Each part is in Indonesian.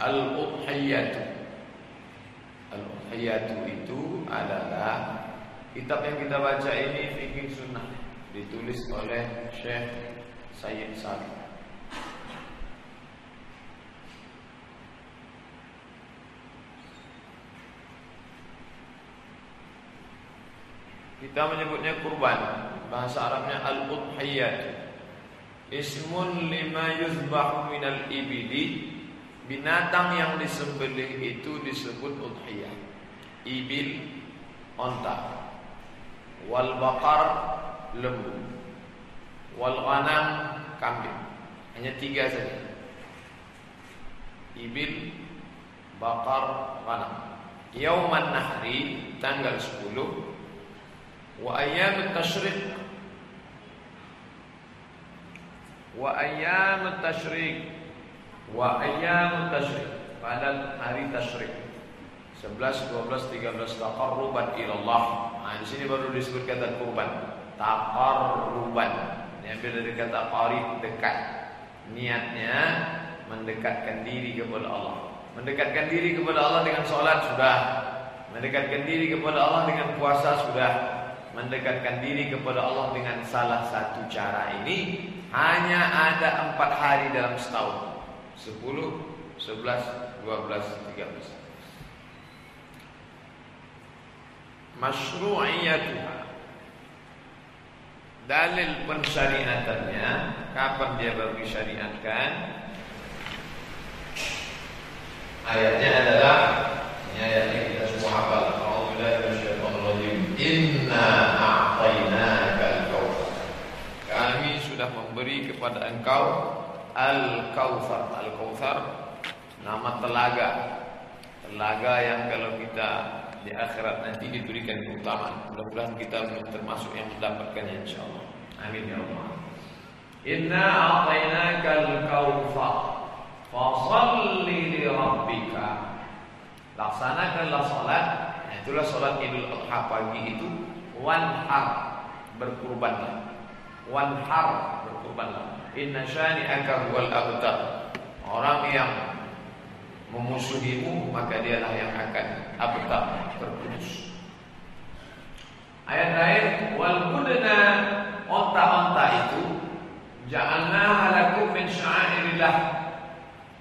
Al-Udhiyatu. Al-Udhiyatu itu adalah kitab yang kita baca ini fikih sunnah ditulis oleh Syekh Sayyid Salim. Kita menyebutnya kurban. Bahasa Arabnya al-udhiyat. Ismun lima yuzbahu minal ibili. Binatang yang disembelih itu disebut udhiyah. Ibil onta. Wal bakar lembu. Wal ghanam kambing. Hanya tiga saja. Ibil, bakar, ghanam. Yauman nahri tanggal 10 wa ayyam tasyrik wa ayyam tasyrik wa ayyam tasyrik pada hari tasyrik. 11 12 13 taqarruban ila Allah nah di sini baru disebut kata kurban. Taqarruban. Diambil dari kata qarib dekat. Niatnya mendekatkan diri kepada Allah. Mendekatkan diri kepada Allah dengan sholat sudah. Mendekatkan diri kepada Allah dengan puasa sudah. Mendekatkan diri kepada Allah dengan salah satu cara ini hanya ada empat hari dalam setahun 10, 11, 12, 13 Masyru'iyatuha. Dalil pensyariatannya Kapan dia baru disyariatkan? Ayatnya adalah Ini ayatnya kita semua hafal. Inna a'tainaka al-kautsar. Kami sudah memberi kepada engkau al-kautsar. Al-kautsar nama telaga. Telaga yang kalau kita di akhirat nanti diberikan keutamaan. Mudah-mudahan kita termasuk yang mendapatkannya insyaallah. Amin ya Allah. Inna a'tainaka al-kautsar. Fasalli li rabbika. Laksanakanlah salat Itulah sholat idul adha pagi itu Wanhar Berkurbanlah Wanhar berkurbanlah Inna syani'aka huwal abtar. Orang yang Memusuhimu Maka dialah yang akan Abtar Berputus Ayat lain Wal budna Onta-onta itu Ja'alna halakum min sya'airillah.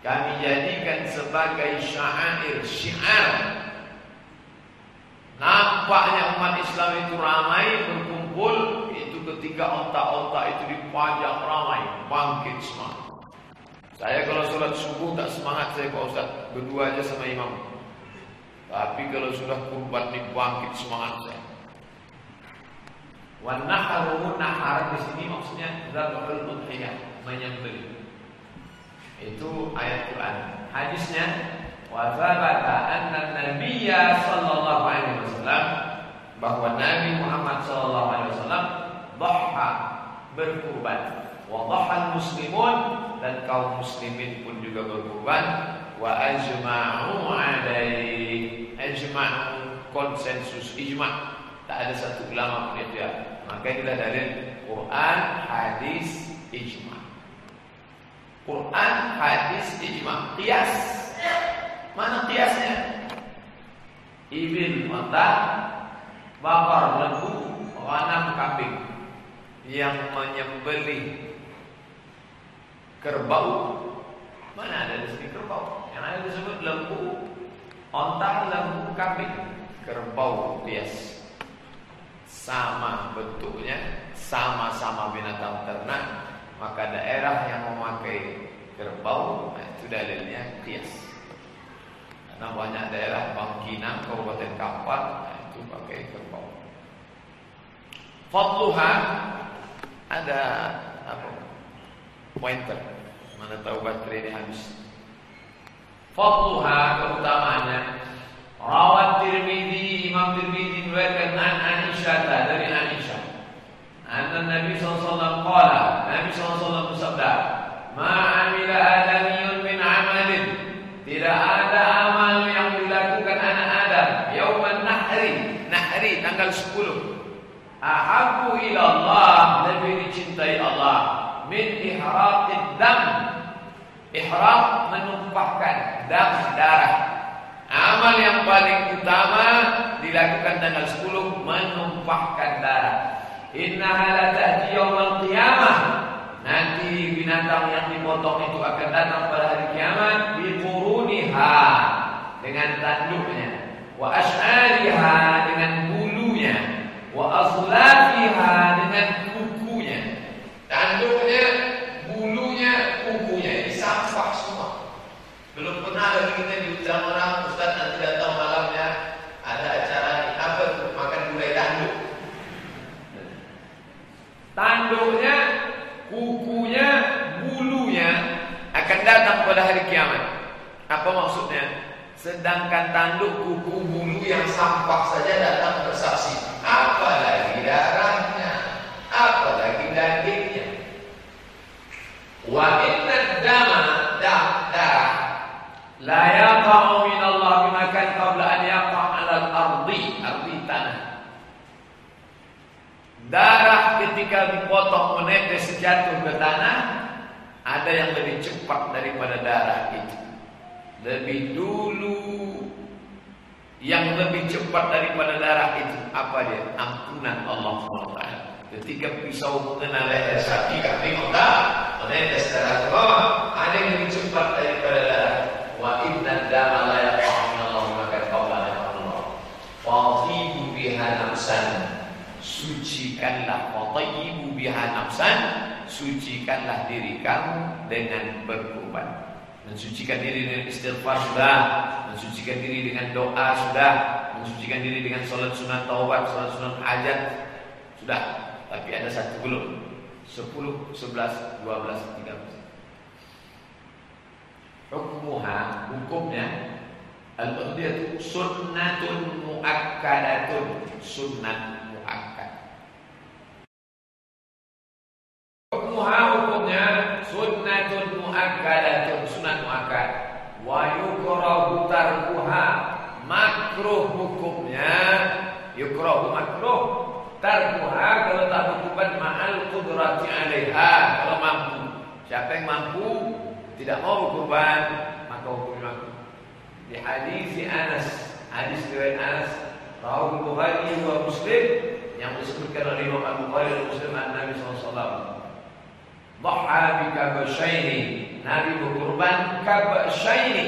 Kami jadikan sebagai syair Syiar. Nampaknya umat Islam itu ramai berkumpul ketika onta-onta itu dipajang ramai bangkit semangat. Saya kalau sholat subuh tak semangat saya Pak Ustaz berdua aja sama imam. Tapi kalau sudah kurban dibangkit semangat saya. Wan naharu nahar di sini maksudnya dzabhul udhiyah menyembelih. Itu ayat Quran. Hadisnya wa thabata anna nabiyya sallallahu alaihi wasallam bahwa Nabi Muhammad sallallahu alaihi wasallam dhaha berkurban. Wa dhaha muslimun dan kaum muslimin pun juga berkurban. Wa ajma'u alaihi ajma'u konsensus ijma' tak ada satu ulama pun yang maka inilah dalil Quran hadis ijma' Quran hadis ijma' qiyas. Mana kiasnya? Ibil mata, bakar lembu, ghanam kambing yang menyembelih kerbau. Mana ada di sini kerbau? Yang ada disebut lembu, onta, lembu, kambing, kerbau bias. Sama bentuknya, sama-sama binatang ternak, maka daerah yang memakai kerbau nah itu dalilnya kias. Nah banyak daerah Bangkinang, Kabupaten Kampar nah, itu pakai kerbau. Fadluha ada apa? Pointer. Mana tahu baterai ini habis. Fadluha keutamanya Rawat Tirmidzi Imam Tirmidzi meriwayatkan an Aisyah dari Aisyah. Anna Nabi SAW qala Nabi SAW bersabda Ma amila adamiyun min amalin Tidak ada amal tanggal 10 Ahabu ilallah lebih dicintai Allah. Min ihraqid dam. Ihraq menumpahkan dam darah. Amal yang paling utama dilakukan tanggal 10 menumpahkan darah. Innaha la ta'ti yaumil qiyamah. Nanti binatang yang dipotong itu akan datang pada hari kiamat bi quruniha dengan tanduknya. Wa ash'ariha dengan bulunya wa azlafiha dengan kukunya. Tanduknya bulunya kukunya. Ini sampah semua. Belum pernah lagi kita diundang orang Ustaz nanti datang malamnya ada acara apa tuh? Makan gulai tanduk. Tanduknya kukunya bulunya akan datang pada hari kiamat. Apa maksudnya? Sedangkan tanduk kuku bulu yang sampah saja datang bersaksi. Apalagi darahnya, apalagi dagingnya. Wa inna dama darah la yaqa'u min Allah bimakan qabla an yaqa' 'ala al-ardi, ardi tanah. Darah ketika dipotong menetes jatuh ke tanah ada yang lebih cepat daripada darah itu lebih dulu yang lebih cepat daripada darah itu apa dia? Ampunan Allah SWT. Ketika pisau mengenal leher sapi kami enggak menetes darah ke bawah, ada yang lebih cepat daripada darah. Wa inna dama la yaqa'u Allah maka qawla Allah. Fatibu biha nafsan. Sucikanlah fatibu biha nafsan. Sucikanlah diri kamu dengan berkorban. Mensucikan diri dengan istighfar sudah Mensucikan diri dengan doa sudah Mensucikan diri dengan sholat sunat taubat Sholat sunat hajat Sudah Tapi ada satu belum. 10, 11, 12, 13 Hukmuha Hukumnya Al-Uhdiyah Sunnatun muakkadatun. Sunnat muakkad. Hukmuha hukumnya Sunnatun muakkadatun. Sunat muakkad. Wa yukrahu tarkuha. Makruh hukumnya. Yukrahu makruh tarkuha kalau tak berkuban ma'al qudrati 'alaiha. Kalau mampu. Siapa yang mampu tidak mau berkorban maka hukumnya makruh di hadis Anas hadis riwayat Anas rawi Bukhari wa Muslim yang disebutkan oleh Imam Abu Bukhari dan Muslim an Nabi alaihi wasallam. Dhaha bikabasyaini Nabi berkurban kabasyaini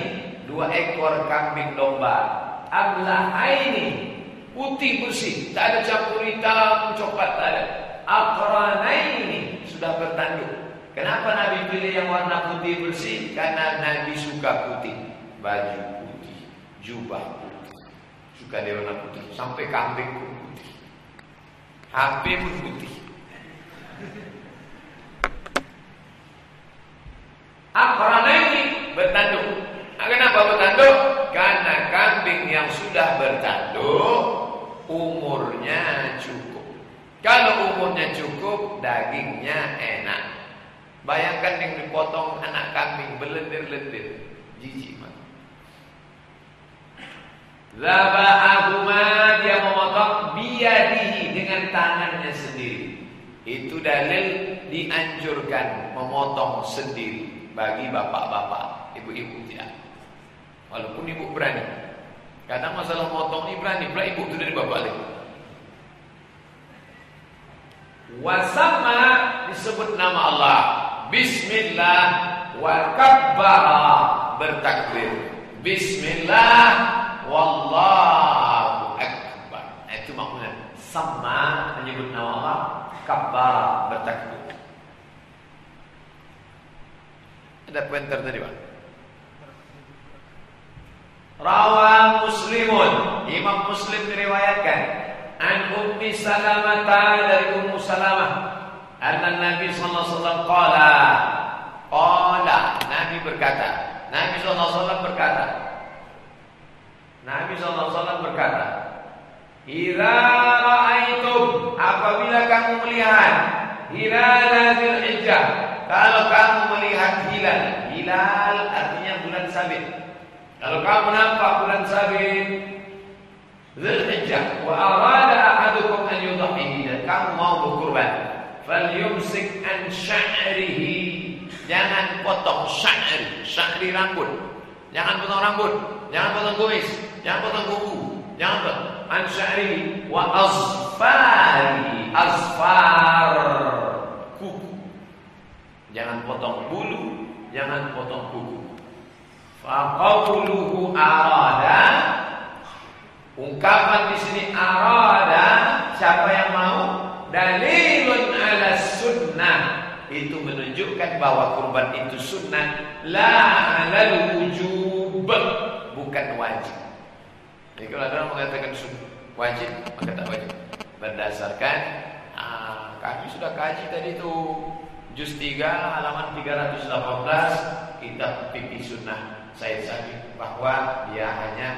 Dua ekor kambing domba. Ablahaini Putih bersih. Tak ada campur hitam, coklat tak ada. Akranaini Sudah bertanduk. Kenapa Nabi pilih yang warna putih bersih? Karena Nabi suka putih. Baju putih Jubah putih. Suka dia warna putih. Sampai kambing pun putih. HP pun putih. Ini bertanduk. Nah, kenapa bertanduk? Karena kambing yang sudah bertanduk umurnya cukup. Kalau umurnya cukup, dagingnya enak. Bayangkan yang dipotong anak kambing belendir-lendir, jijik mah. Zabahuma dia memotong biadihi dengan tangannya sendiri. Itu dalil dianjurkan memotong sendiri bagi bapak-bapak, ibu-ibu tidak. Walaupun ibu berani. Kadang masalah motong ini berani, pula ibu itu dari lagi. Wasama disebut nama Allah. Bismillah wa kabbara bertakbir. Bismillah wallahu akbar. Nah, itu maknanya. Sama menyebut nama Allah, kabbara bertakbir. Ada pointer tadi Pak. Rawa Muslimun, Imam Muslim diriwayatkan. An Ummi Salamah dari Ummu Salamah. Anna Nabi sallallahu alaihi wasallam qala qala. Nabi berkata Nabi sallallahu alaihi wasallam berkata Nabi sallallahu alaihi wasallam berkata Idza ra'aitum apabila kamu melihat hilal dzulhijjah kalau kamu melihat hilal, hilal artinya bulan sabit. Kalau kamu nampak bulan sabit, Zulhijjah wa arada kamu mau berkurban, falyumsik an sya'rihi. Jangan potong sya'ri, sya'ri rambut. Jangan potong rambut, jangan potong kumis, jangan potong kuku, jangan potong an sya'ri wa azfari, azfar kuku. Jangan potong bulu, jangan potong kuku. Faqauluhu arada. Ungkapan di sini arada siapa yang mau? Dalilun ala sunnah. Itu menunjukkan bahwa kurban itu sunnah. La ala wujub. Bukan wajib. Jadi kalau ada orang mengatakan wajib maka tak wajib. Berdasarkan ah, kami sudah kaji tadi itu. Juz 3 halaman 318 kitab fikih sunnah saya Sabit bahwa dia hanya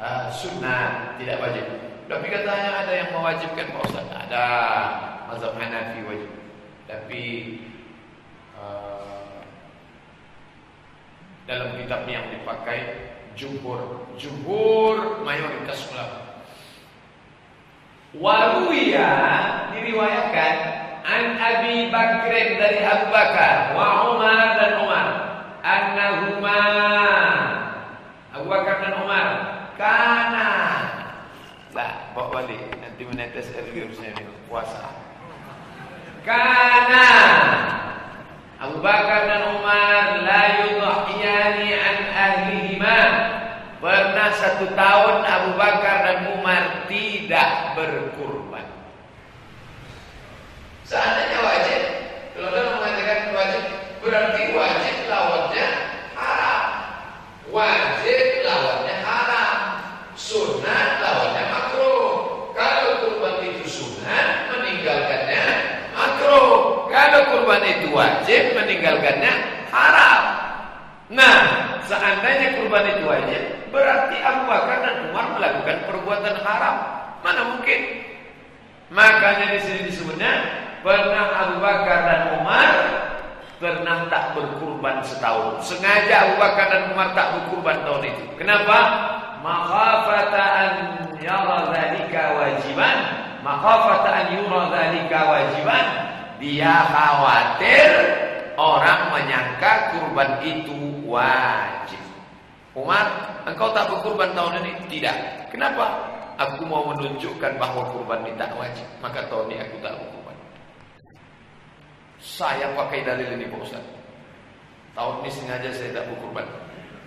uh, sunnah tidak wajib. Tapi katanya ada yang mewajibkan Pak Ustaz. Ada mazhab Hanafi wajib. Tapi uh, dalam kitab yang dipakai jumhur, jumhur mayoritas ulama. Waruya diriwayatkan an Abi Bakr dari Abu Bakar wa Umar dan Umar annahuma Abu Bakar dan Umar Kana. Lah, bawa balik. Nanti menetes air virusnya ini puasa. Kana. Abu Bakar dan Umar la yudhiyani an ahlihima. Pernah satu tahun Abu Bakar dan Umar tidak berkurban. Seandainya wajib, kalau dia mengatakan wajib, berarti wajib lawannya haram. Wajib lawannya haram. Sunnah lawannya makruh. Kalau kurban itu sunnah, meninggalkannya makruh. Kalau kurban itu wajib, meninggalkannya haram. Nah, seandainya kurban itu wajib, berarti Abu Bakar dan Umar melakukan perbuatan haram. Mana mungkin? Makanya di sini disebutnya pernah Abu Bakar dan Umar pernah tak berkurban setahun. Sengaja Abu Bakar dan Umar tak berkurban tahun itu. Kenapa? Makhafata an wajiban, makhafata an wajiban. Dia khawatir orang menyangka kurban itu wajib. Umar, engkau tak berkurban tahun ini? Tidak. Kenapa? Aku mau menunjukkan bahwa kurban ini tak wajib. Maka tahun ini aku tak berkurban. Saya pakai dalil ini Pak Ustaz. Tahun ini sengaja saya tak berkurban.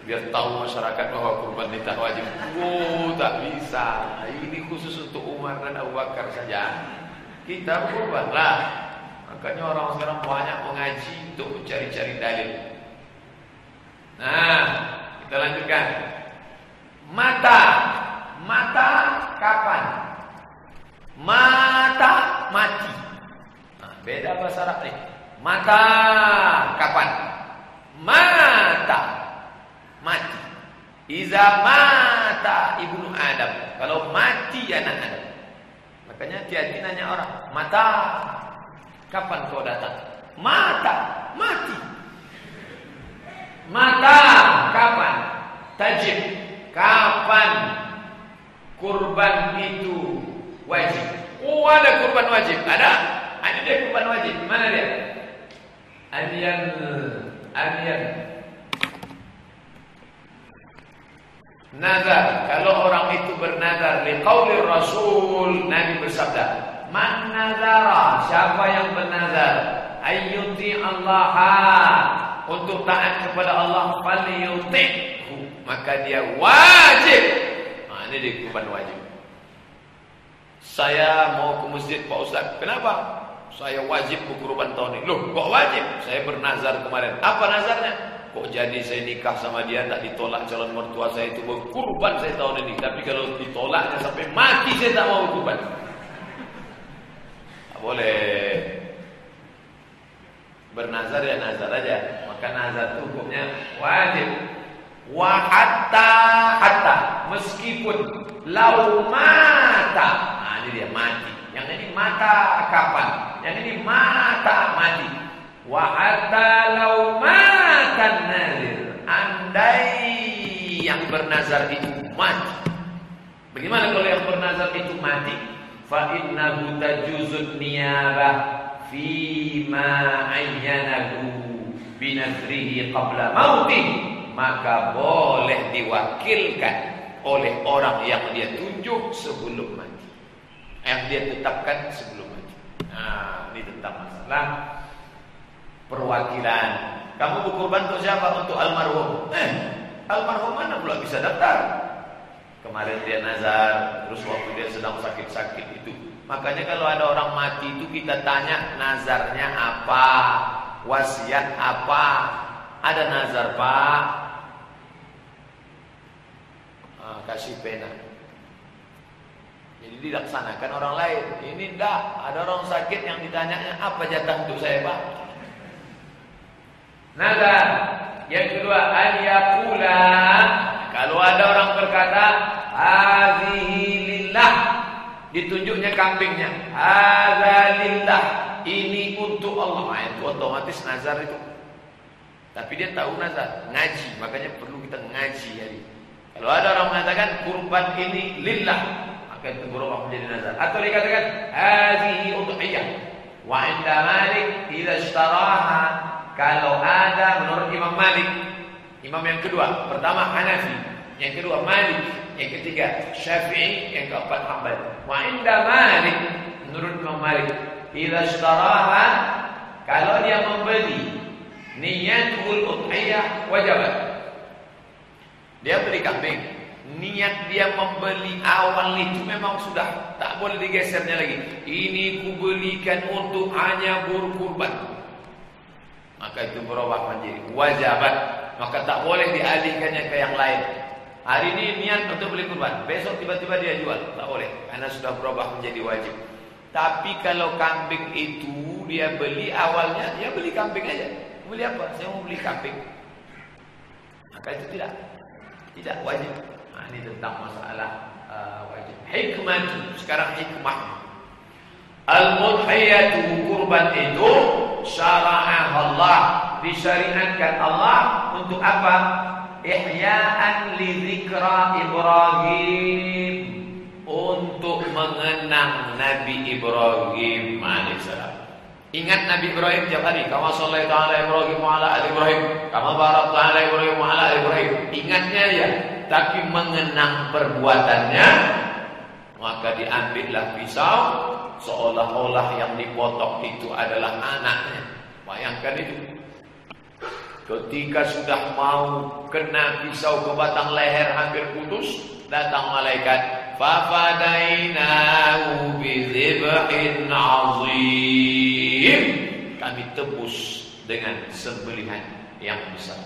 Biar tahu masyarakat bahwa kurban ini tak wajib. Oh, tak bisa. Ini khusus untuk Umar dan Abu Bakar saja. Kita berkurban lah. Makanya orang sekarang banyak mengaji untuk mencari-cari dalil. Nah, kita lanjutkan. Mata. Mata kapan? Mata mati. Beda bahasa Arab nih. Mata kapan? Mata mati. Iza mata ibnu Adam. Kalau mati anak Adam. Makanya hati-hati nanya orang. Mata kapan kau datang? Mata mati. Mata kapan? Tajib kapan kurban itu wajib? Oh ada kurban wajib. Ada? Ada kurban wajib. Mana dia? Anian Anian Nazar Kalau orang itu bernazar Liqaulir Rasul Nabi bersabda Man nazara Siapa yang bernazar Ayyuti Allah Untuk taat kepada Allah Faliyuti'hu Maka dia wajib nah, Ini dia wajib Saya mau ke masjid Pak Ustaz Kenapa? Saya wajib berkurban tahun ini Loh kok wajib? Saya bernazar kemarin Apa nazarnya? Kok jadi saya nikah sama dia Tak ditolak calon mertua saya itu Berkurban saya tahun ini Tapi kalau ditolaknya sampai mati Saya tak mau berkurban Tak boleh Bernazar ya nazar aja Maka nazar itu hukumnya wajib Wa hatta hatta Meskipun Lau mata Nah ini dia mati Yang ini mata kapan yang ini mata mati. Wa hatta law matan nazir. Andai yang bernazar itu mati. Bagaimana kalau yang bernazar itu mati? fa innahu tajuzun niyabah fi ma ayyanahu binadrihi qabla mautih maka boleh diwakilkan oleh orang yang dia tunjuk sebelum mati. Yang dia tetapkan sebelum mati. Nah ini tentang masalah perwakilan. Kamu berkorban untuk siapa? Untuk almarhum. Eh almarhum mana pula bisa daftar? Kemarin dia nazar, terus waktu dia sedang sakit-sakit itu. Makanya kalau ada orang mati itu kita tanya nazarnya apa, wasiat apa. Ada nazar pak, ah, kasih pena. Jadi dilaksanakan orang lain. Ini tidak ada orang sakit yang ditanyanya apa jatah untuk saya pak. Nazar. Yang kedua, an yakula kalau ada orang berkata, "Hazihi lillah." Ditunjuknya kambingnya. "Hadza lillah." Ini untuk Allah. Nah, itu otomatis nazar itu. Tapi dia tahu nazar, ngaji, makanya perlu kita ngaji hari. Kalau ada orang mengatakan kurban ini lillah, maka itu berubah menjadi nazar. Atau dikatakan hazihi udhiyah. Wa inda Malik idza ishtaraha kalau ada menurut Imam Malik Imam yang kedua, pertama Hanafi, yang kedua Malik, yang ketiga Syafi'i, yang keempat Hanbali. Wa inda Malik, menurut Imam Malik, idza ishtaraha kalau dia membeli niyatul udhiyah wajibat. Dia beli kambing, niat dia membeli awal itu memang sudah tak boleh digesernya lagi. Ini kubelikan untuk hanya berkurban. Maka itu berubah menjadi wajibat maka tak boleh dialihkannya ke yang lain. Hari ini niat untuk beli kurban, besok tiba-tiba dia jual, tak boleh karena sudah berubah menjadi wajib. Tapi kalau kambing itu dia beli awalnya, dia beli kambing aja. Beli apa? Saya mau beli kambing. Maka itu tidak tidak wajib. Nah, ini tentang masalah uh, wajib. Hikmah sekarang hikmah. Al-mudhiyatu kurban itu syara'ah Allah disyariatkan Allah untuk apa? Ihya'an li zikra Ibrahim untuk mengenang Nabi Ibrahim alaihissalam. Ingat Nabi Ibrahim tiap hari. Kama sallallahu ala Ibrahim wa ala ali Ibrahim. Kama barakta ala Ibrahim wa ala ali Ibrahim. Ingatnya ya, tapi mengenang perbuatannya maka diambillah pisau seolah-olah yang dipotong itu adalah anaknya. Bayangkan itu. Ketika sudah mau kena pisau ke batang leher hampir putus, datang malaikat. Fafadainahu bizibhin azim. Kami tebus dengan sembelihan yang besar.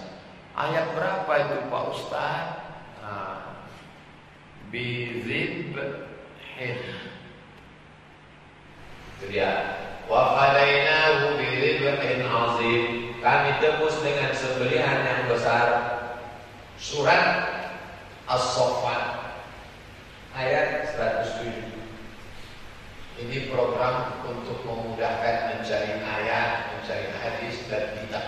Ayat berapa itu Pak Ustaz? Nah, bizibhin. Dia wa fadainahu bizibhin azim kami tebus dengan sembelihan yang besar surat As-Saffat ayat 107 ini program untuk memudahkan mencari ayat, mencari hadis dan kitab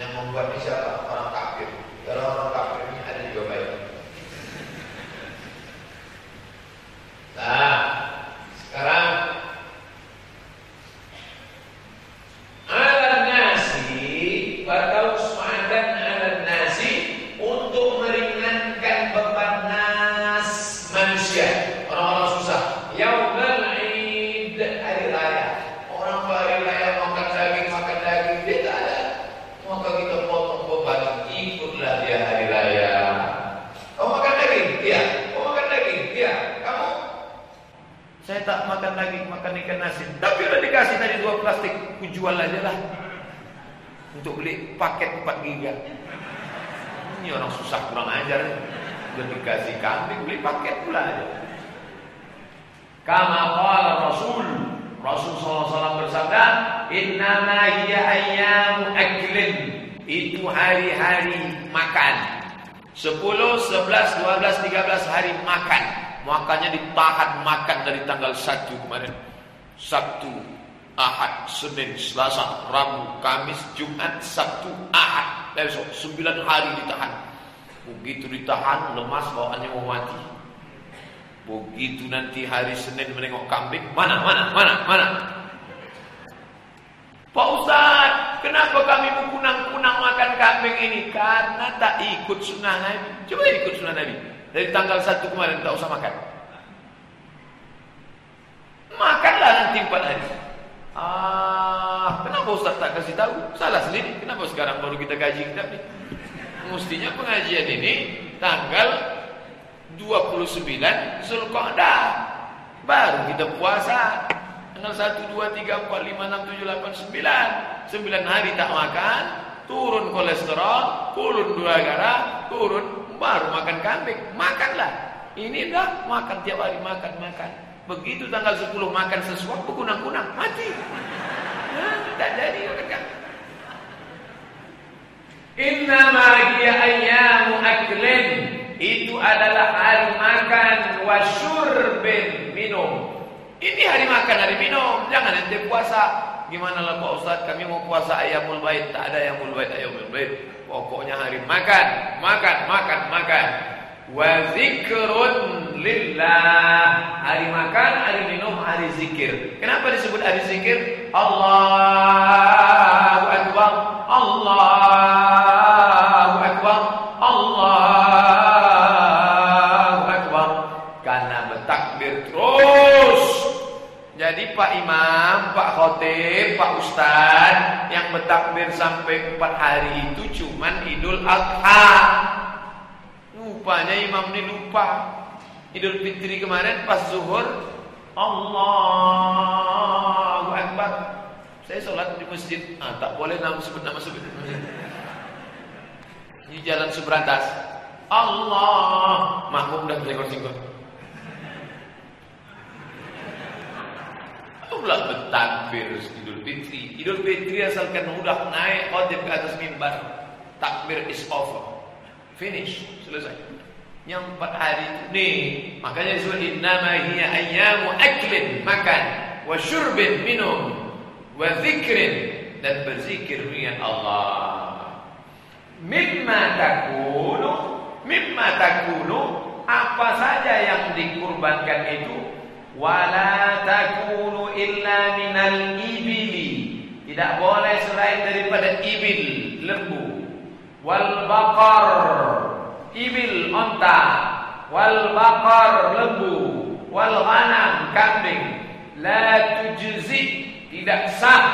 yang membuat siapa? Orang kafir. Kalau orang kafir ini ada juga baik. Nah, sekarang jual aja lah untuk beli paket 4 giga. Ini orang susah kurang ajar. Udah kambing beli paket pula aja. Kama qala Rasul Rasul SAW bersabda, "Innama hiya ayyamu aklin." Itu hari-hari makan. 10, 11, 12, 13 hari makan. Makanya ditahan makan dari tanggal 1 kemarin. Sabtu, Ahad, Senin, Selasa, Rabu, Kamis, Jumat, Sabtu, Ahad. Besok sembilan hari ditahan. Begitu ditahan, lemas bawaannya mau mati. Begitu nanti hari Senin menengok kambing, mana, mana, mana, mana. Pak Ustaz, kenapa kami kunang-kunang makan kambing ini? Karena tak ikut sunnah Nabi. Coba ikut sunnah Nabi. Dari tanggal 1 kemarin tak usah makan. Makanlah nanti empat hari. Ah, kenapa Ustaz tak kasih tahu? Salah sendiri. Kenapa sekarang baru kita kaji kitab ini? Mestinya pengajian ini tanggal 29 Zulqa'dah. Baru kita puasa. Tanggal 1 2 3 4 5 6 7 8 9. 9 hari tak makan, turun kolesterol, turun gula darah, turun baru makan kambing. Makanlah. Ini dah makan tiap hari makan makan. Begitu tanggal 10 makan sesuatu kunang-kunang mati. Tak jadi kan. Innama hiya ayyamu aklin itu adalah hari makan wasyurbin minum. Ini hari makan, hari minum. Jangan nanti puasa. Gimana lah Pak Ustaz, kami mau puasa ayamul bait. Tak ada ayamul bait, ayamul bait. Pokoknya hari makan, makan, makan, makan. Wa zikrun lillah. Hari makan, hari minum, hari zikir. Kenapa disebut hari zikir? Allahu Akbar. Allahu Khotib, Pak Ustad yang bertakbir sampai empat hari itu cuman Idul Adha. Rupanya Imam ini lupa. Idul Fitri kemarin pas zuhur Allahu Akbar. Saya sholat di masjid. Ah, tak boleh nama sebut nama sebut. Di jalan Subrantas. Allah. Makmum dah bersikor-sikor. Itulah bertakbir Idul Fitri. Idul Fitri asalkan udah naik khotib ke atas mimbar. Takbir is over. Finish. Selesai. Yang empat hari itu. Nih. Makanya disebut innama hiya ayyamu aklin. Makan. Wa syurbin minum. Wa zikrin. Dan berzikir dengan Allah. Mimma takunu. Mimma takunu. Apa saja yang dikurbankan itu wala takunu illa minal ibili. Tidak boleh selain daripada ibil lembu. Wal baqar ibil onta. Wal baqar lembu. Wal ghanam kambing. La tujzi tidak sah.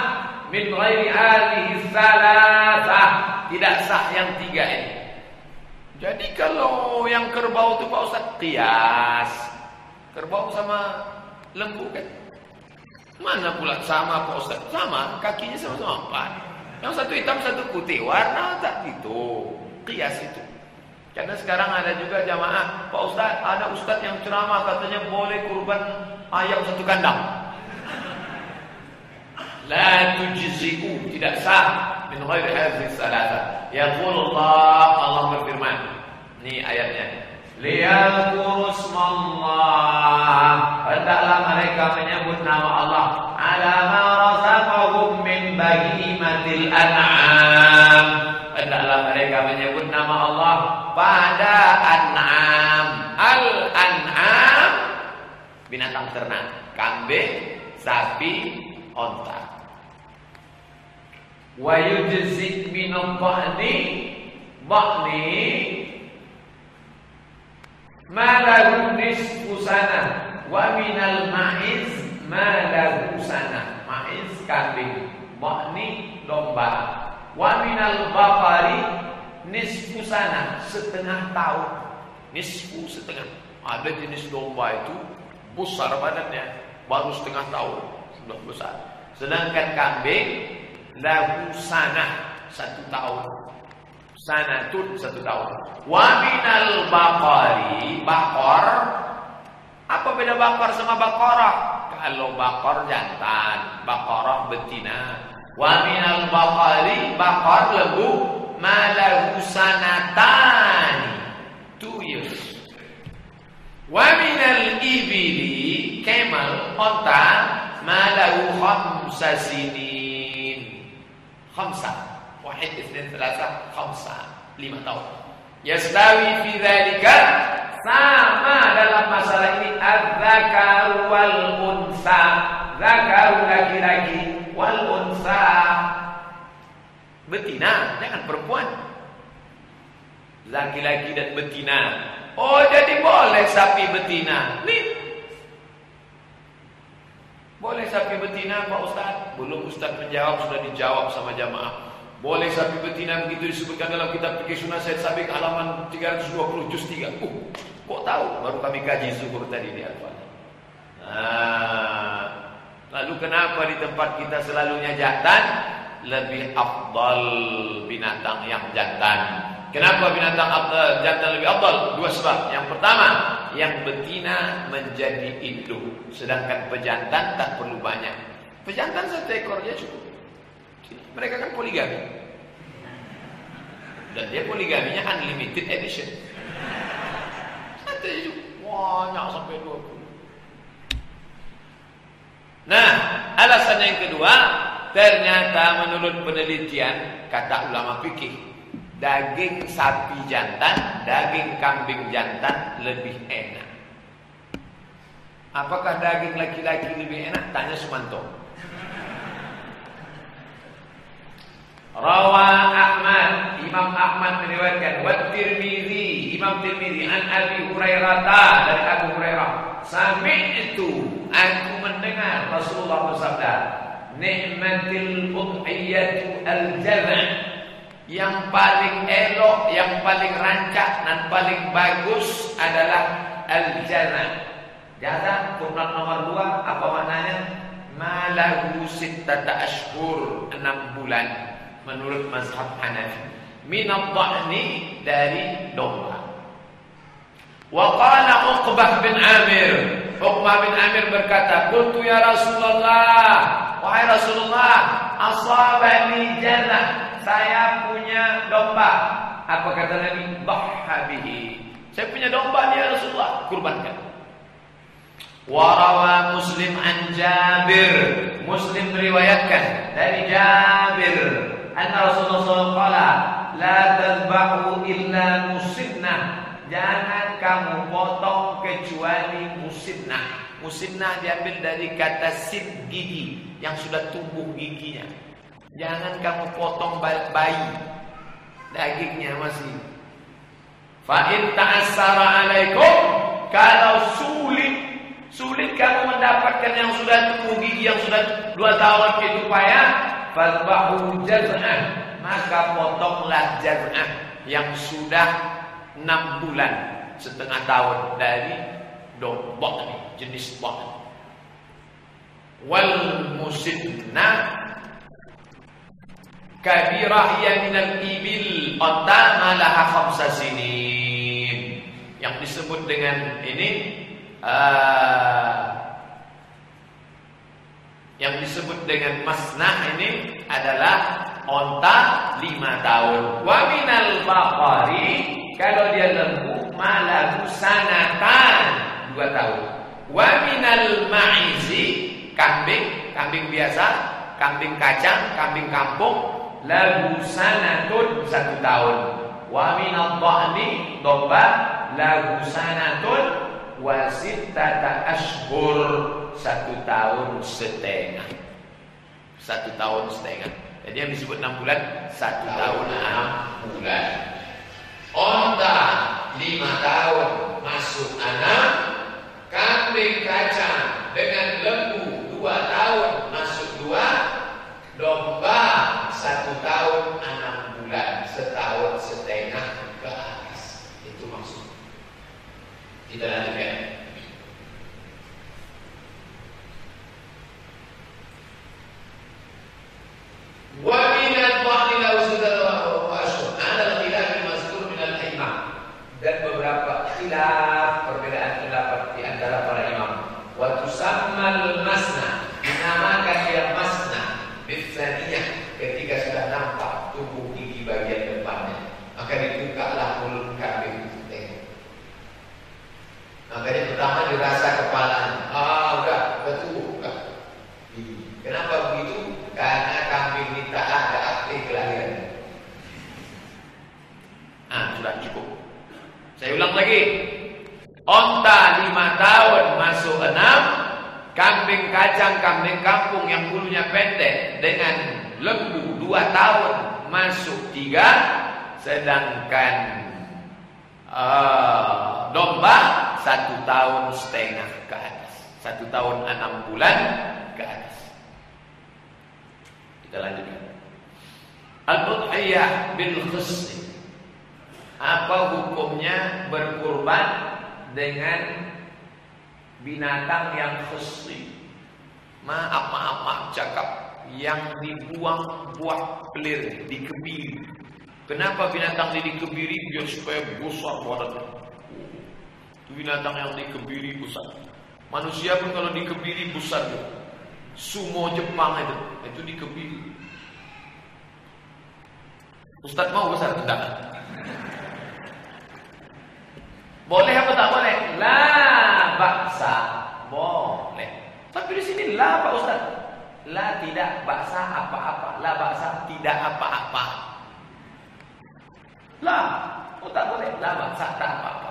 Min ghairi alihi salatah tidak sah yang tiga ini. Jadi kalau yang kerbau itu Pak Ustaz kias kerbau sama lembu kan? Mana pula sama Pak Ustaz? Sama, kakinya sama-sama empat. Yang satu hitam, satu putih. Warna tak gitu. Kias itu. Karena sekarang ada juga jamaah, Pak Ustaz, ada Ustaz yang ceramah katanya boleh kurban ayam satu kandang. La tujzi'u, tidak sah min ghairi hadhihi salasa. Yaqul Allah, Allah berfirman. Ini ayatnya. Liyadhkuru smallah Hendaklah mereka menyebut nama Allah. Ala ma razaqahum min bahimatil an'am. Hendaklah mereka menyebut nama Allah Pada an'am. Al-an'am. Binatang ternak. Kambing, sapi, onta. Wa yujzik minum ba'ni Ba'ni Malahu nisfu sana wa minal ma'iz malahu sana. Ma'iz kambing, makni domba. Wa minal baqari nisfu sana, setengah tahun. Nisfu setengah. Ada jenis domba itu besar badannya, baru setengah tahun, sudah besar. Sedangkan kambing lahu sana satu tahun sanatun satu tahun. Wa minal bakor. Apa beda bakor sama bakorah? Kalau bakor jantan, bakorah betina. Wa minal bakor lembu, malahu sanatan. Two years. Wa minal ibili, kemal, onta, malahu khamsa sinin. Khamsa. Wahid, isnin, thalatha, khamsa. Lima tahun. Yastawi fi dzalika sama dalam masalah ini adzakaru wal unsa. Zakaru laki-laki wal unsa. Betina, jangan perempuan. Laki-laki dan betina. Oh, jadi boleh sapi betina. Nih. Boleh sapi betina Pak Ustaz? Belum Ustaz menjawab, sudah dijawab sama jamaah. Boleh sapi betina begitu disebutkan dalam kitab fikih sunnah Said Sabiq halaman 320 juz 3. Uh, kok tahu? Baru kami kaji zuhur tadi di Al-Fatihah. Nah, lalu kenapa di tempat kita selalunya jantan? Lebih afdal binatang yang jantan. Kenapa binatang jantan lebih afdal? Dua sebab. Yang pertama, yang betina menjadi induk, sedangkan pejantan tak perlu banyak. Pejantan satu ekor dia cukup. Mereka kan poligami. Dan dia poligaminya unlimited edition. Itu banyak sampai 20. Nah, alasan yang kedua, ternyata menurut penelitian kata ulama fikih, daging sapi jantan, daging kambing jantan lebih enak. Apakah daging laki-laki lebih enak? Tanya Sumanto. Rawa Ahmad, Imam Ahmad meriwayatkan wa Tirmizi, Imam Tirmizi an Abi Hurairah dari Abu Hurairah. itu aku mendengar Rasulullah bersabda, "Ni'matil udhiyatu al-jaz'a." Yang paling elok, yang paling rancak dan paling bagus adalah al-jaz'a. Jaza Quran nomor dua apa maknanya? Malahu sittata ashhur enam bulan menurut mazhab Hanafi. Minad dha'ni dari domba. Wa qala Uqbah bin Amir. Uqbah bin Amir berkata qultu ya Rasulullah wahai Rasulullah asabani jannah. Saya punya domba. Apa kata Nabi? Dhahabihi saya punya domba nih ya Rasulullah. Kurbankan. Warawa Muslim an Jabir. Muslim meriwayatkan dari Jabir anna Rasulullah la tadbahu illa musibnah jangan kamu potong kecuali musibnah musibnah diambil dari kata sid gigi yang sudah tumbuh giginya. Jangan kamu potong bayi. Dagingnya masih. Fa in ta'assara alaikum kalau sulit sulit kamu mendapatkan yang sudah tumbuh gigi yang sudah dua tahun itu payah Fadbahu jaz'ah Maka potonglah jaz'ah Yang sudah enam bulan Setengah tahun dari Dobok ini Jenis bok Wal musidna Kabirah yang minal ibil Onta malaha khamsa sinin. Yang disebut dengan ini uh, yang disebut dengan masnah ini adalah onta lima tahun. Wa minal baqari kalau dia lembu malahu sanatan dua tahun. Wa minal ma'izi kambing, kambing biasa, kambing kacang, kambing kampung lahu sanatun satu tahun. Wa minal dha'ni domba lahu sanatun wasittata ashur satu tahun setengah. Satu tahun setengah. Jadi yang disebut enam bulan satu tahun enam bulan. Onta lima tahun masuk anak kambing kacang dengan lembu dua tahun masuk dua. Domba satu tahun enam bulan. Setahun setengah ke atas. Itu maksud. Kita lanjutkan ومن الضحية Satu tahun enam bulan ke atas. Kita lanjutkan. Al-Udhiyah bil khusni. Apa hukumnya berkurban dengan binatang yang khusni? Maaf, maaf, maaf cakap yang dibuang buah pelir, dikebiri. Kenapa binatang ini dikebiri? Biar supaya besar badannya. Itu binatang yang dikebiri besar. Manusia pun kalau dikebiri besar tuh. Sumo Jepang itu, itu dikebiri. Ustaz mau besar tidak? Boleh apa tak boleh? La baksa. Boleh. Tapi di sini la Pak Ustaz. La tidak baksa apa-apa. La baksa tidak apa-apa. La. Oh tak boleh. La baksa tak apa-apa.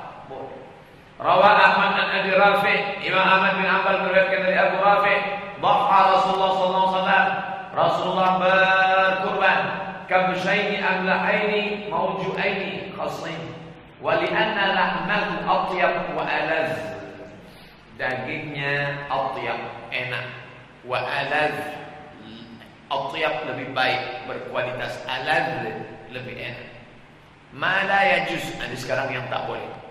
Rawa Ahmad an Abi Rafi. Imam Ahmad bin Ambal meriwayatkan dari Abu Rafi. Dhaha Rasulullah sallallahu alaihi wasallam. Rasulullah berkurban. Kabshaini amlahaini mawjuaini khasaini. Walianna lahmahu atyab wa alaz. Dagingnya atyab, enak. Wa alaz. Atyab lebih baik, berkualitas. Alaz lebih enak. Mala yajuz. Ini sekarang yang tak boleh.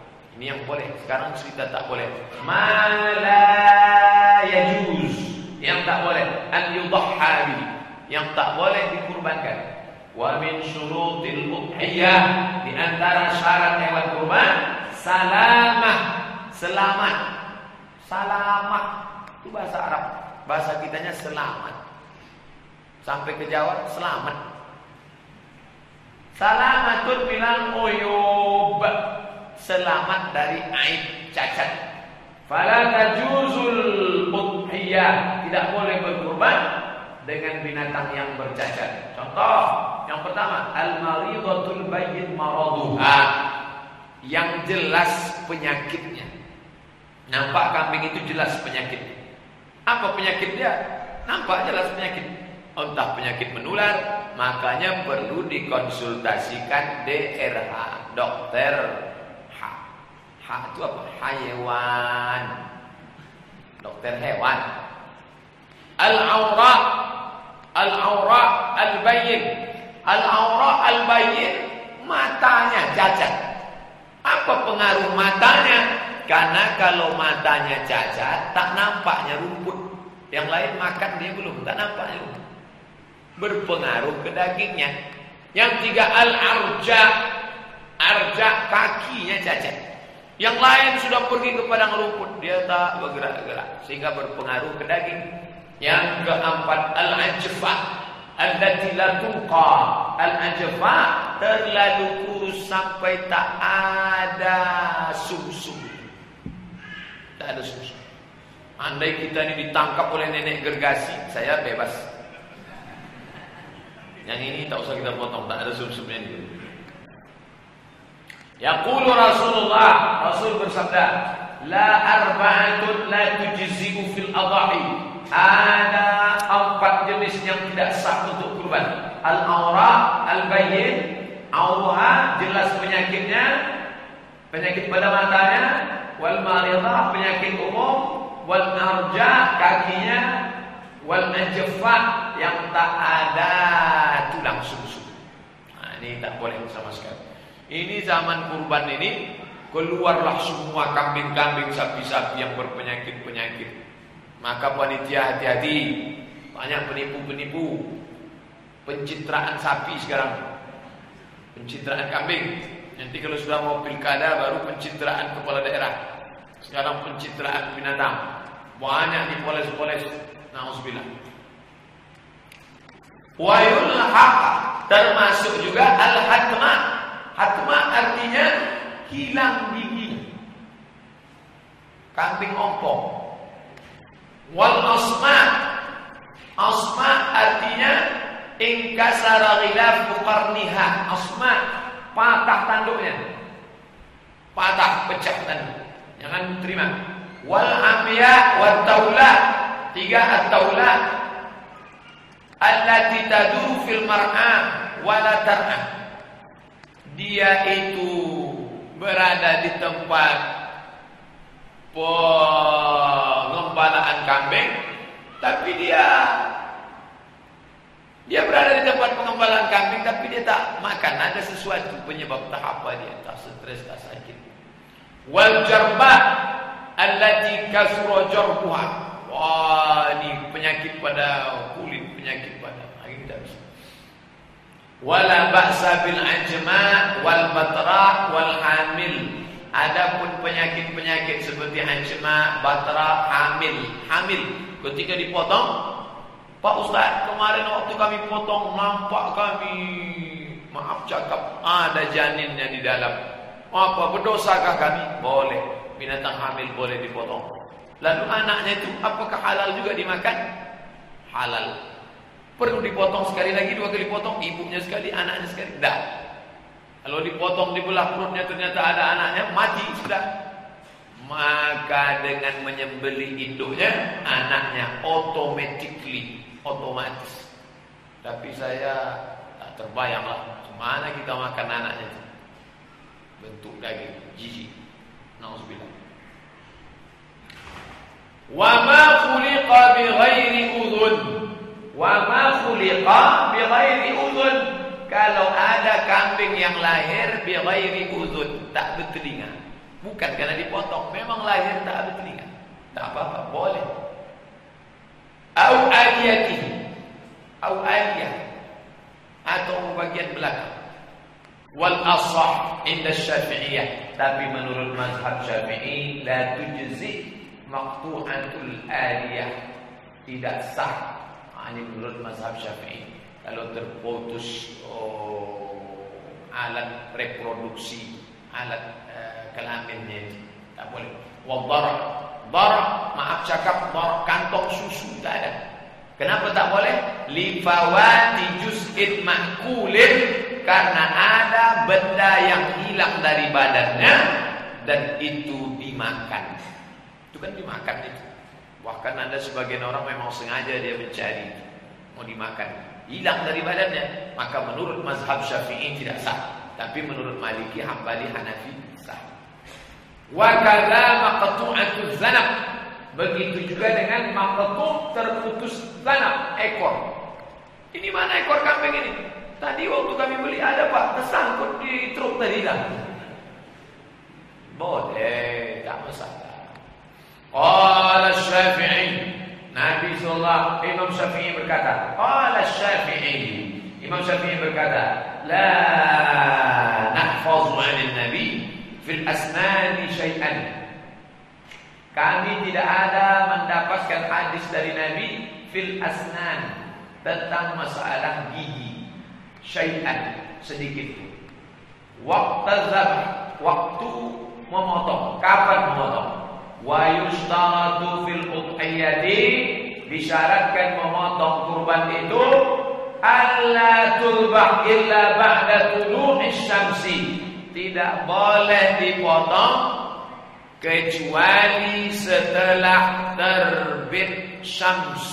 Ini yang boleh. Sekarang cerita tak boleh. Mala. Yang tak boleh. An yudhha Yang tak boleh dikurbankan. Wa min syurutil udhiyah di antara syarat hewan kurban salamah, selamat. Selamat itu bahasa Arab. Bahasa kitanya selamat. Sampai ke Jawa selamat. Salamatun bilang uyub. Selamat dari aib cacat. Fala tajuzul udhiyah, tidak boleh berkurban dengan binatang yang bercacat. Contoh, yang pertama, al-maridatul bayyin maraduha. Yang jelas penyakitnya. Nampak kambing itu jelas penyakit. Apa penyakitnya? Nampak jelas penyakit. Entah penyakit menular, makanya perlu dikonsultasikan DRH, dokter H. H itu apa? Hewan. Dokter hewan. Al-aura Al-aura al-bayyin Al-aura al-bayyin matanya cacat. Apa pengaruh matanya? Karena kalau matanya cacat, tak nampaknya rumput. Yang lain makan dia belum, tak nampaknya. Berpengaruh ke dagingnya. Yang tiga al-arja. Arja kakinya cacat. Yang lain sudah pergi ke padang rumput, dia tak bergerak-gerak sehingga berpengaruh ke daging. Yang keempat al-ajfa allati la tunqa al-ajfa terlalu kurus sampai tak ada susu. Tak ada susu. Andai kita ini ditangkap oleh nenek gergasi, saya bebas. Yang ini tak usah kita potong, tak ada susu-susunya ini. Yaqulu Rasulullah, Rasul bersabda, la arba'atun la tujzi'u fil adhahi ada empat jenis yang tidak sah untuk kurban. Al-aura, al-bayyin, aura jelas penyakitnya, penyakit pada matanya, wal maridah penyakit umum, wal arja kakinya, wal najfa yang tak ada tulang susu. Nah, ini tak boleh sama sekali. Ini zaman kurban ini keluarlah semua kambing-kambing sapi-sapi yang berpenyakit-penyakit. Maka panitia hati-hati. Banyak penipu-penipu. Pencitraan sapi sekarang. Pencitraan kambing. Nanti kalau sudah mau pilkada Baru pencitraan kepala daerah. Sekarang pencitraan binatang. Banyak dipoles-poles Na'udzubillah Wayul haq. Termasuk juga al-hatma Hatma artinya Hilang gigi Kambing ompong Wal asma Asma artinya Ingkasara ghilaf qarniha Asma patah tanduknya Patah pecah tanduk Jangan terima. Wal amya wat taula. Tiga at-taula. Allati taduru fil mar'a wala tar'a. Dia itu berada di tempat pengembalaan kambing tapi dia dia berada di tempat pengembalaan kambing tapi dia tak makan. Ada sesuatu penyebab tak apa dia. Tak stres, tak sakit. Wal jarba allati kasra jarbuha. Wah, ini penyakit pada kulit, penyakit pada. Wala ba'sa bil ajma wal batra wal hamil. Adapun penyakit-penyakit seperti ajma, batra, hamil. Hamil ketika dipotong Pak Ustaz, kemarin waktu kami potong nampak kami maaf cakap ada janinnya di dalam. Apa berdosakah kami? Boleh. Binatang hamil boleh dipotong. Lalu anaknya itu apakah halal juga dimakan? Halal. Perlu dipotong sekali lagi, dua kali potong, ibunya sekali, anaknya sekali. Tidak. Kalau dipotong di belah perutnya ternyata ada anaknya, mati sudah. Maka dengan menyembeli induknya, anaknya automatically otomatis. Tapi saya tak terbayang lah Mana kita makan anaknya itu Bentuk daging Jijik Nauzubillah Wa ma khuliqa bi ghairi udhun Wa ma khuliqa bi ghairi udhun. Kalau ada kambing yang lahir bi ghairi udhun Tak bertelinga. Bukan karena dipotong Memang lahir tak bertelinga. Tak apa-apa Boleh. Au aliyatihi au aliyah atau bagian belakang. Wal asah inda syafi'iyah. Tapi menurut mazhab syafi'i la tujzi maqtu'atul aliyah. Tidak sah ini menurut mazhab syafi'i kalau terputus oh, alat reproduksi alat uh, kelaminnya tak boleh wadara Bar, maaf cakap, bar kantong susu tak ada. Kenapa tak boleh? Lifawati juz'in makulin karena ada benda yang hilang dari badannya dan itu dimakan. Itu kan dimakan itu. Bahkan ada sebagian orang memang sengaja dia mencari mau dimakan. Hilang dari badannya, maka menurut mazhab Syafi'i tidak sah. Tapi menurut Maliki, Hambali, Hanafi Wa kadza maqtu'atu zanab. Begitu juga dengan maqtu' terputus zanab ekor. Ini mana ekor kambing ini? Tadi waktu kami beli ada Pak, tersangkut di truk tadi dah. Boleh, tak masalah. Qala Syafi'i Nabi sallallahu Imam Syafi'i berkata, qala Syafi'i Imam Syafi'i berkata, la nahfazu 'anil Nabi fil asnani syai'an. Kami tidak ada mendapatkan hadis dari Nabi fil asnan tentang masalah gigi syai'an sedikit pun. Waktu zabah, waktu memotong, kapan memotong? Wa yustaratu fil udhiyati disyaratkan memotong kurban itu alla tulbah illa ba'da tulu'i syamsi tidak boleh dipotong kecuali setelah terbit syams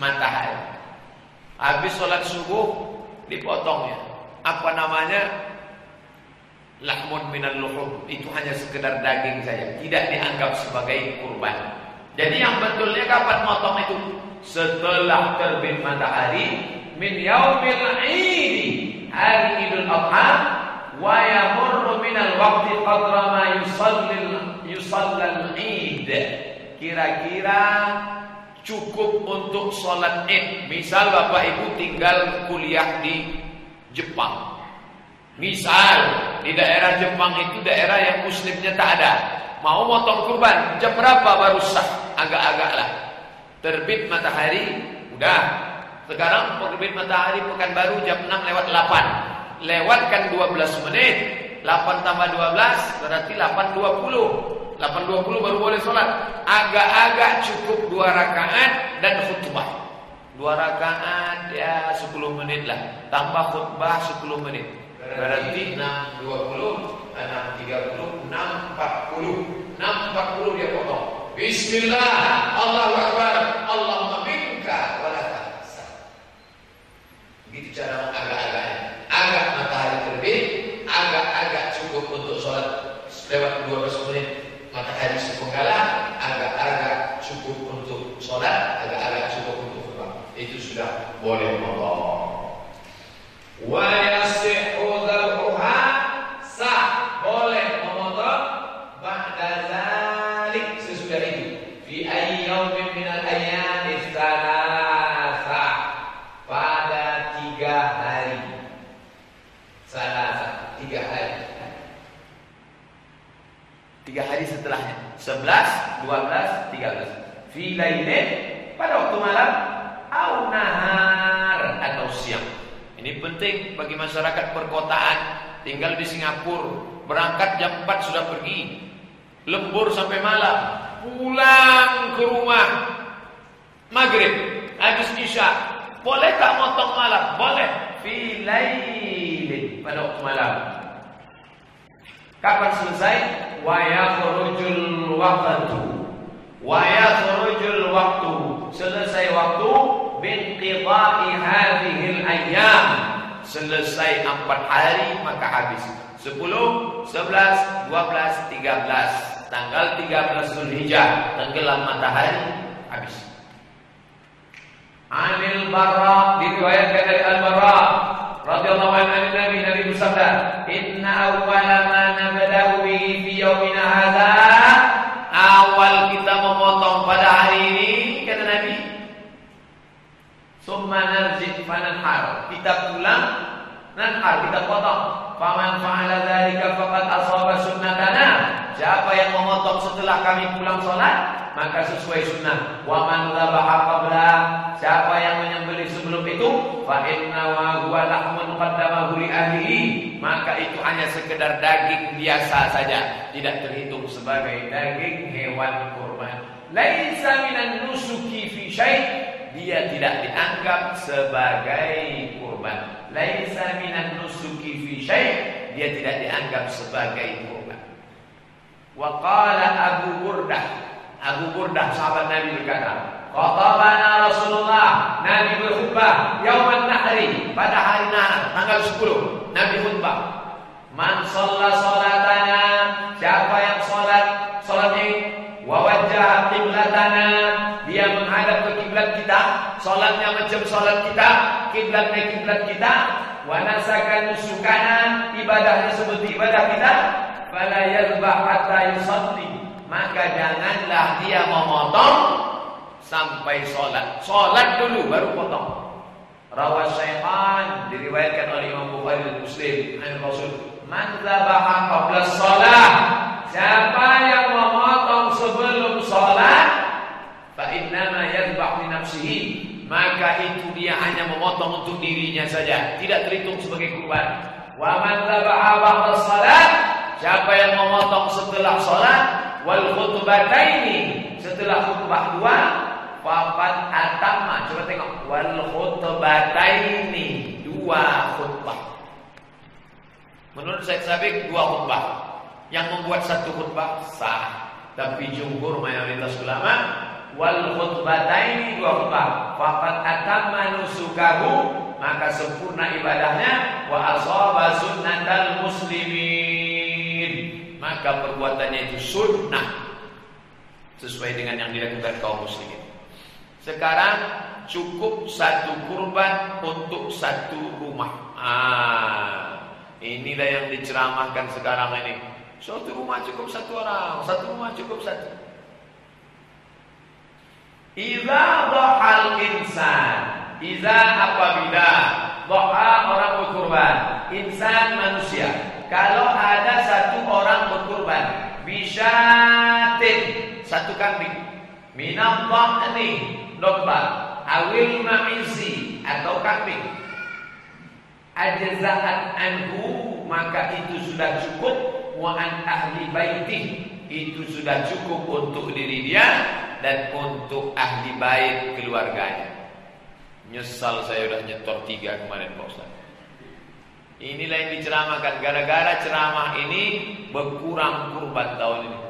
matahari. Habis sholat subuh dipotongnya. Apa namanya? Lahmun minal luhum. Itu hanya sekedar daging saja. Tidak dianggap sebagai kurban. Jadi yang betulnya kapan motong itu? Setelah terbit matahari min yaumil idi hari Idul Adha wa yamurru minal waqti qadra ma yusallil yusallal id kira-kira cukup untuk sholat id misal bapak ibu tinggal kuliah di Jepang misal di daerah Jepang itu daerah yang muslimnya tak ada. Mau motong kurban jam berapa baru sah? Agak-agak lah. Terbit matahari udah. Sekarang terbit matahari pekan baru jam 6 lewat 8 lewatkan 12 menit. 8 tambah 12 berarti 8.20 8.20 baru boleh sholat. Agak-agak cukup dua rakaat dan khutbah. Dua rakaat ya 10 menit lah. Tambah khutbah 10 menit berarti 6.20 6.30 6.40 6.40 Bismillah, Allahu Akbar, Allahumma minka walaka. Begitu cara mengagak-agaknya. Agak matahari terbit, agak-agak cukup untuk sholat lewat 12 menit matahari sepenggalah, agak-agak cukup untuk sholat, agak-agak cukup untuk khutbah. Itu sudah boleh memotong. Wa 11, 12, 13. Fi lailin pada waktu malam au nahar atau siang. Ini penting bagi masyarakat perkotaan, tinggal di Singapura, berangkat jam 4 sudah pergi, lembur sampai malam, pulang ke rumah maghrib, habis isya. Boleh tak motong malam? Boleh. Filailin pada waktu malam. Kapan selesai? Wa yakhrujul waqtu. Wa waktu. Selesai waktu binqidai hadhil ayyam. Selesai empat hari maka habis. 10, 11, 12, 13 tanggal 13 Zulhijjah. Tenggelam matahari habis. Anil Barra diriwayatkan dari Al Barra radhiyallahu anhu Nabi Nabi bersabda inna awwala ma nabda'u bihi fi yawmina hadza awal kita memotong pada hari ini kata Nabi Summa narji fananhar. Kita pulang nanhar, kita potong. Faman fa'ala dzalika faqad asaba sunnatana. Siapa yang memotong setelah kami pulang salat, maka sesuai sunnah. Wa man dhabaha qabla, siapa yang menyembelih sebelum itu, fa inna wa huwa lahmun qaddamahu li ahlihi, maka itu hanya sekedar daging biasa saja, tidak terhitung sebagai daging hewan kurban. Laisa minan nusuki fi syai' dia tidak dianggap sebagai kurban. Laisa minan nusuki fi syai' dia tidak dianggap sebagai kurban. Wa qala Abu Burdah, Abu Burdah sahabat Nabi berkata, Qatabana Rasulullah, Nabi berkhutbah yauman nahri. Pada hari Nahr tanggal 10 Nabi khutbah. Man shalla salatana, siapa yang salat ini? Wa wajjaha qiblatana. Dia menghadap ke kiblat kita. Salatnya macam salat kita kiblatnya kiblat kita wa nasaka nusukana ibadahnya seperti ibadah kita fala yadhbah hatta yusalli. Maka janganlah dia memotong sampai salat salat dulu baru potong. Rawat Syaitan diriwayatkan oleh Imam Bukhari dan Muslim an Rasul. Man dzabaha qabla shalah siapa yang memotong sebelum sholat fa innama yadhbah li nafsihi maka itu dia hanya memotong untuk dirinya saja. Tidak terhitung sebagai kurban. Wa man dzabaha ba'da shalat siapa yang memotong setelah sholat wal khutbataini setelah khutbah dua faqad atamma. Coba tengok. Wal khutbataini dua khutbah. Menurut Syekh Sabik dua khutbah. Yang membuat satu khutbah sah. Tapi jumhur mayoritas ulama wal khutbataini dua khutbah. Faqad atamma nusukahu maka sempurna ibadahnya wa asaba sunnatal muslimin. Maka perbuatannya itu sunnah sesuai dengan yang dilakukan kaum muslimin. Sekarang cukup satu kurban untuk satu rumah. Ah, inilah yang diceramahkan sekarang ini. Satu rumah cukup satu orang, satu rumah cukup satu. Iza dhahal insan, iza apabila dhaha orang berkurban, insan manusia. Kalau ada satu orang berkurban, bisyatin satu kambing, minam dhahni domba, awil ma'izi atau kambing. Ajza'at anhu maka itu sudah cukup. Wa an ahli baiti itu sudah cukup untuk diri dia dan untuk ahli bait keluarganya. Nyesal saya sudah nyetor tiga kemarin Pak Ustaz. Inilah yang diceramahkan gara-gara ceramah ini berkurang kurban tahun ini.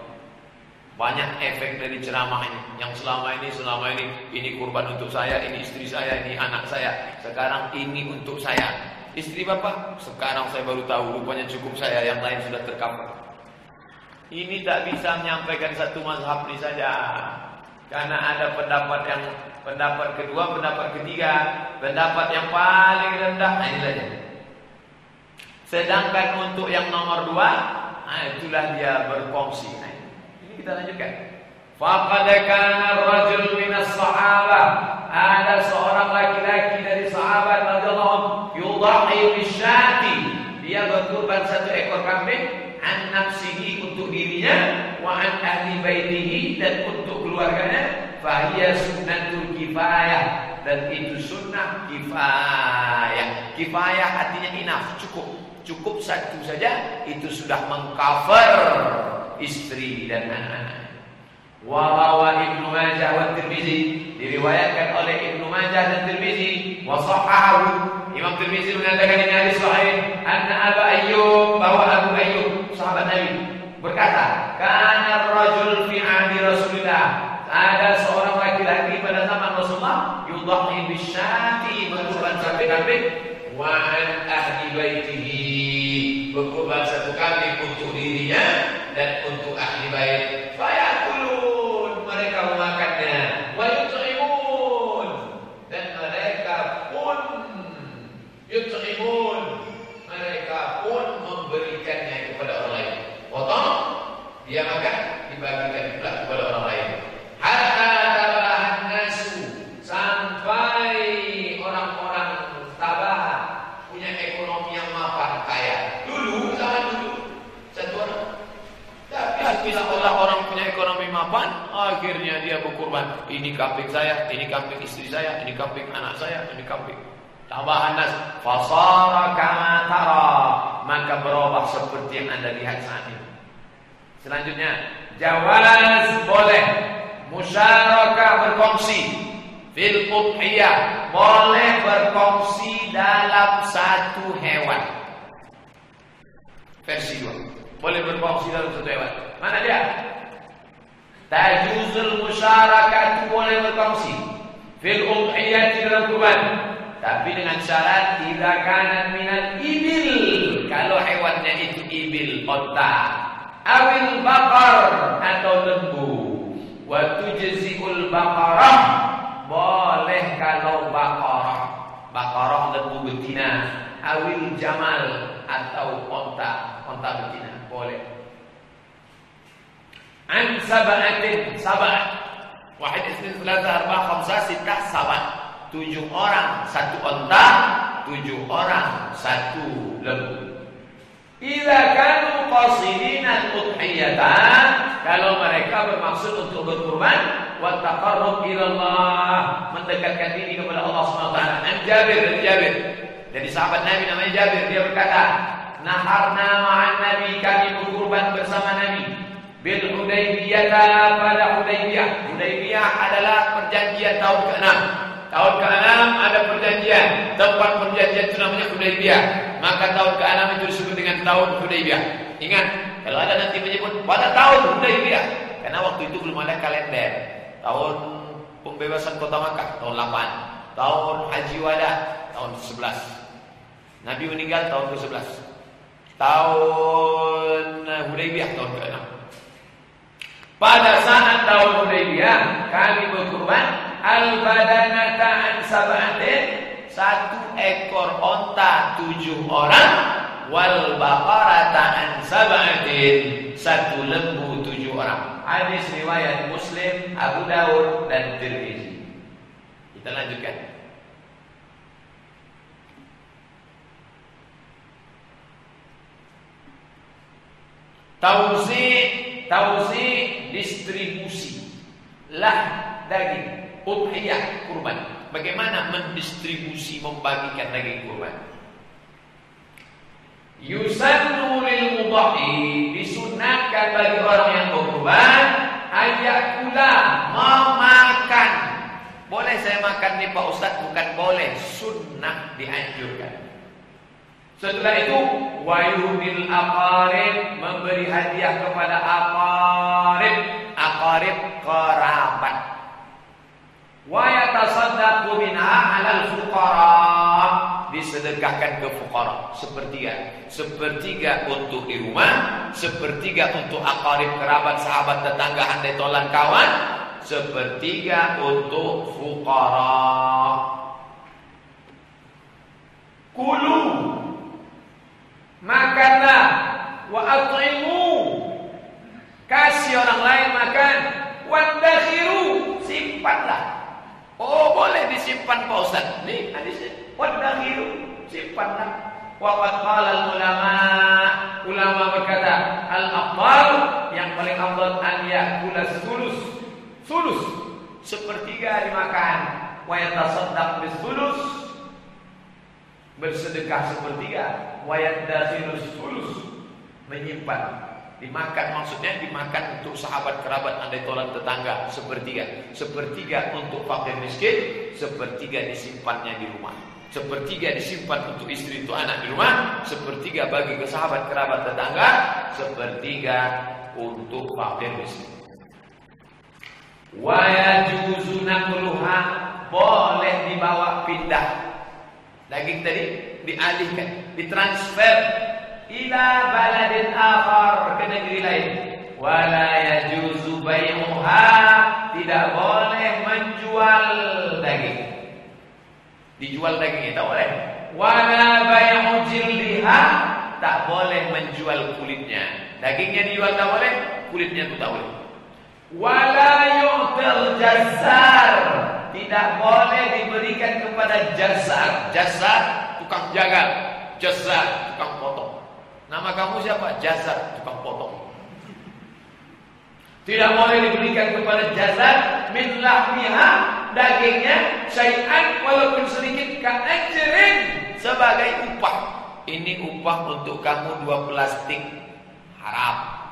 Banyak efek dari ceramah ini. Yang selama ini, selama ini, ini kurban untuk saya, ini istri saya, ini anak saya. Sekarang ini untuk saya. Istri bapak, sekarang saya baru tahu rupanya cukup saya, yang lain sudah tercover. Ini tak bisa menyampaikan satu mazhab ini saja. Karena ada pendapat yang pendapat kedua, pendapat ketiga, pendapat yang paling rendah, nah ini saja. Sedangkan untuk yang nomor dua, nah itulah dia berkongsi. Nah, ini kita lanjutkan. Faqad rajul minas sahabah ada seorang laki-laki dari sahabat radhiyallahu yudhi bisyati dia berkurban satu ekor kambing an nafsihi untuk dirinya wa an ahli baitihi dan untuk keluarganya fahiya sunnatul kifayah. Dan itu sunnah kifayah. Kifayah artinya enough cukup. Cukup satu saja itu sudah mengcover istri dan anak-anak. Warawa Ibnu Majah wa Tirmizi diriwayatkan oleh Ibnu Majah dan Tirmizi wa sahahu. Imam Tirmizi mengatakan ini hadis sahih anna Abu Ayyub bahwa Abu Ayyub sahabat Nabi berkata kana rajul fi ahdi Rasulillah. Ada seorang laki-laki pada zaman Rasulullah yudhahi bisyati berkurban sapi kambing wa an ahli baitihi. Berkurban satu kambing untuk dirinya dan untuk ahli bait. Fayakulun mereka memakannya. Wa yut'imun dan mereka pun yut'imun mereka pun memberikannya kepada orang lain. Potong dia makan dibagikan pula kepada orang lain. mapan, akhirnya dia berkurban. Ini kambing saya, ini kambing istri saya, ini kambing anak saya, ini kambing. Tambahan nas, fasara kama tara, maka berubah seperti yang Anda lihat saat ini. Selanjutnya, jawaz boleh musyarakah berkongsi fil udhiyah boleh berkongsi dalam satu hewan. Versi 2. Boleh berkongsi dalam satu hewan. Mana dia? Tajuzul musyarakat boleh berkongsi fil udhiyah dalam kurban. Tapi dengan syarat tidak kanan minal ibil. Kalau hewannya itu ibil, onta. Awil bakar atau lembu. Waktu tujzi'ul bakarah. Boleh kalau bakarah. Bakarah lembu betina. Awil jamal atau onta. Onta betina. Boleh. An sab'atin sab'at. Wahid isnin thalatha arba khamsah sittah sab'at. Tujuh orang satu onta, tujuh orang satu lembu. Ila kanu qasidina udhiyatan kalau mereka bermaksud untuk berkurban wa taqarrub ila mendekatkan diri kepada Allah Subhanahu wa taala. An Jabir dari Jabir. Dari sahabat Nabi namanya Jabir dia berkata, "Naharna ma'an Nabi kami berkurban bersama Nabi." Bil Hudaybiyah pada Hudaybiyah. Hudaybiyah adalah perjanjian tahun ke-6. Tahun ke-6 ada perjanjian. Tempat perjanjian itu namanya Hudaybiyah. Maka tahun ke-6 itu disebut dengan tahun Hudaybiyah. Ingat, kalau ada nanti menyebut pada tahun Hudaybiyah. Karena waktu itu belum ada kalender. Tahun pembebasan kota Makkah tahun 8. Tahun Haji Wada tahun 11. Nabi meninggal tahun ke-11. Tahun Hudaybiyah tahun ke-6. Pada saat tahun Hudaybiyah kami berkurban al-badanata an sab'atin satu ekor onta tujuh orang wal baqarata an sab'atin satu lembu tujuh orang. Hadis riwayat Muslim, Abu Dawud dan Tirmizi. Kita lanjutkan. Tausi tausi distribusi lah daging udhiyah kurban. Bagaimana mendistribusi membagikan daging kurban? Yusannu lil mudhi disunatkan bagi orang yang berkurban ayakula memakan. Boleh saya makan nih Pak Ustaz? Bukan boleh, sunnah dianjurkan. Setelah itu wayuhil aqarib memberi hadiah kepada aqarib. aqarib kerabat. Wa yatasaddaqu minha 'alal fuqara. Disedekahkan ke fuqara sepertiga. Sepertiga untuk di rumah, sepertiga untuk aqarib kerabat, sahabat, tetangga, handai tolan kawan, sepertiga untuk fuqara. Kulu makanlah. Wa at'imu. Kasih orang lain makan. Wadakhiru simpanlah. Oh boleh disimpan Pak Ustaz. Nih hadisnya. Wadakhiru simpanlah. Waqad qala ulama ulama berkata al afdal yang paling afdal an yakula sulus. Sulus. Sepertiga dimakan. Wa yatasaddaq bisulus bersedekah sepertiga wayat fulus menyimpan dimakan. Maksudnya dimakan untuk sahabat kerabat andai tolong tetangga sepertiga. Sepertiga untuk fakir miskin sepertiga disimpannya di rumah. Sepertiga disimpan untuk istri untuk anak di rumah sepertiga bagi ke sahabat kerabat tetangga sepertiga untuk fakir miskin. Wa yajuzu boleh dibawa pindah Daging tadi dialihkan, ditransfer ila baladin akhar ke negeri lain. Wala yajuzu bai'uha, tidak boleh menjual daging. Dijual daging itu boleh. Wala bai'u jildiha, tak boleh menjual kulitnya. Dagingnya dijual tak boleh, kulitnya itu tak boleh. Wala yu'tal jazzar, tidak boleh diberikan kepada jasa. Jasa tukang jaga, jasa tukang potong. Nama kamu siapa? Jasa tukang potong. Tidak boleh diberikan kepada jasa min lahmiha dagingnya syai'an walaupun sedikit ka'ajrin sebagai upah. Ini upah untuk kamu dua plastik harap.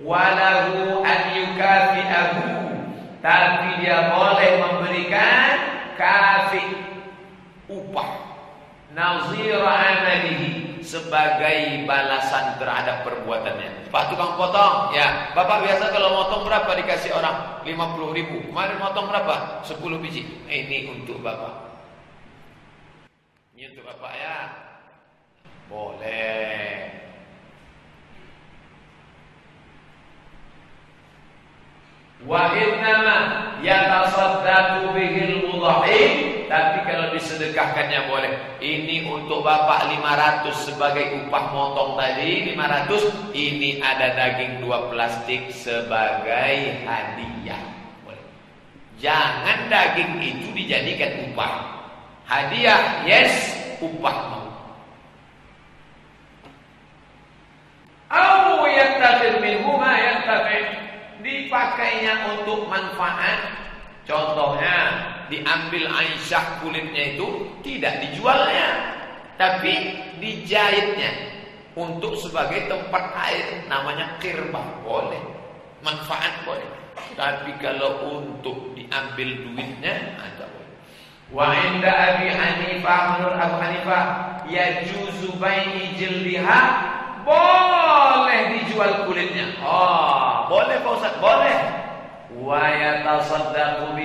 Walahu an yukafi'ahu tapi dia boleh memberikan kafi upah nazira amalihi sebagai balasan terhadap perbuatannya. Pak tukang potong, ya. Bapak biasa kalau motong berapa dikasih orang? 50 ribu. Kemarin motong berapa? 10 biji. Ini untuk Bapak. Ini untuk Bapak ya. Boleh. Wa innama yatasaddaqu bihil mudhahi tapi kalau disedekahkannya boleh. Ini untuk Bapak 500 sebagai upah motong tadi 500, ini ada daging dua plastik sebagai hadiah. Boleh. Jangan daging itu dijadikan upah. Hadiah yes, upah mau. Au yattakhir minhu ma yattakhir dipakainya untuk manfaat. Contohnya diambil Aisyah kulitnya itu tidak dijualnya, tapi dijahitnya untuk sebagai tempat air namanya kirbah boleh, manfaat boleh. Tapi kalau untuk diambil duitnya ada boleh. Wa inda Abi Hanifah menurut Abu Hanifah ya juzu baini jildiha boleh dijual kulitnya. Oh, boleh Pak Ustaz, boleh. Wa yatasaddaqu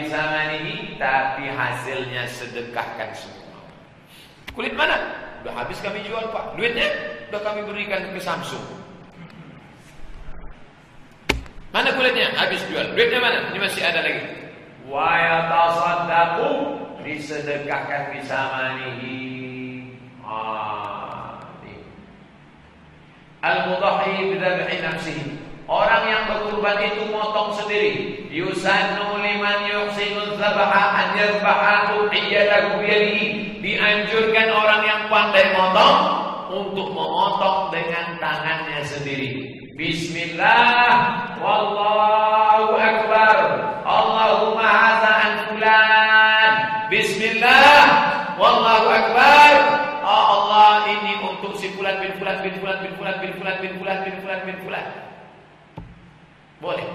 tapi hasilnya sedekahkan semua. Kulit mana? Udah habis kami jual, Pak. Duitnya udah kami berikan ke Samsung. Mana kulitnya? Habis jual. Duitnya mana? Ini masih ada lagi. Wa disedekahkan bisamanihi. Ah. Al-mudhahi bidhabhi nafsihi. Orang yang berkurban itu motong sendiri. Yusannu liman yuhsinu dzabaha an yadhbaha udhiyatahu biyadihi. Dianjurkan orang yang pandai motong untuk memotong dengan tangannya sendiri. Bismillah wallahu akbar. Allahumma hadza an fulan. Bismillah wallahu akbar. Oh Allah ini untuk si fulan bin fulan bin fulan bin fulan bin fulan bin fulan bin fulan bin fulan. Boleh.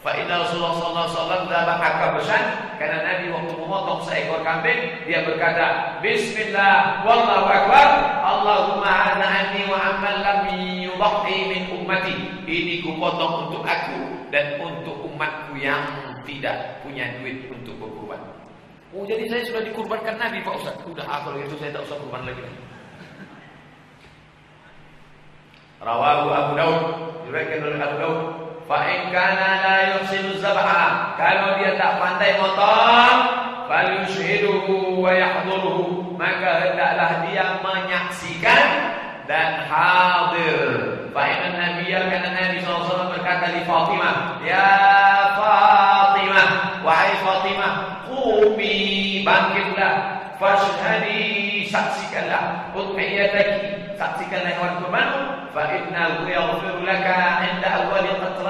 Fa inna Rasulullah sallallahu alaihi wasallam dzabah kabshan karena Nabi waktu memotong seekor kambing dia berkata bismillah wallahu akbar Allahumma hadza anni wa amman lam mudhahi min ummati. Ini kupotong untuk aku dan untuk umatku yang tidak punya duit untuk berkurban. Oh jadi saya sudah dikurbankan Nabi Pak Ustaz. Udah ah, kalau itu saya tak usah kurban lagi. Rawahu Abu Daud. Diriwayatkan oleh Abu Daud. Fa in kana la yuhsinu zabha. Kalau dia tak pandai motong, falyushhiduhu wa yahduruhu. Maka hendaklah dia menyaksikan dan hadir. Fa inna nabiyya kana Nabi SAW berkata di Fatimah, "Ya Fatimah, wahai Fatimah, qumi bangkitlah, fashhadi saksikanlah udhiyataki, saksikanlah hewan kurbanmu, fa innahu yaghfir laka 'inda awwali qatratin